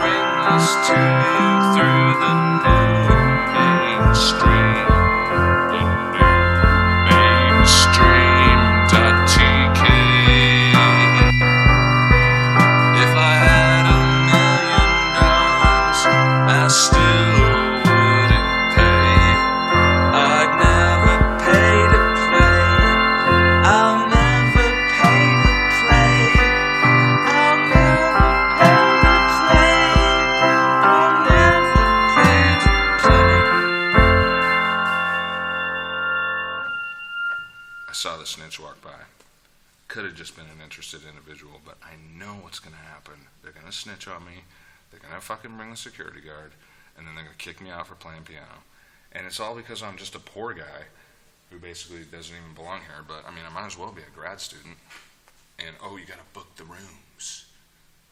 bring us to snitch walk by. Could have just been an interested individual, but I know what's gonna happen. They're gonna snitch on me, they're gonna fucking bring the security guard, and then they're gonna kick me out for playing piano. And it's all because I'm just a poor guy who basically doesn't even belong here, but I mean, I might as well be a grad student. And, oh, you gotta book the rooms.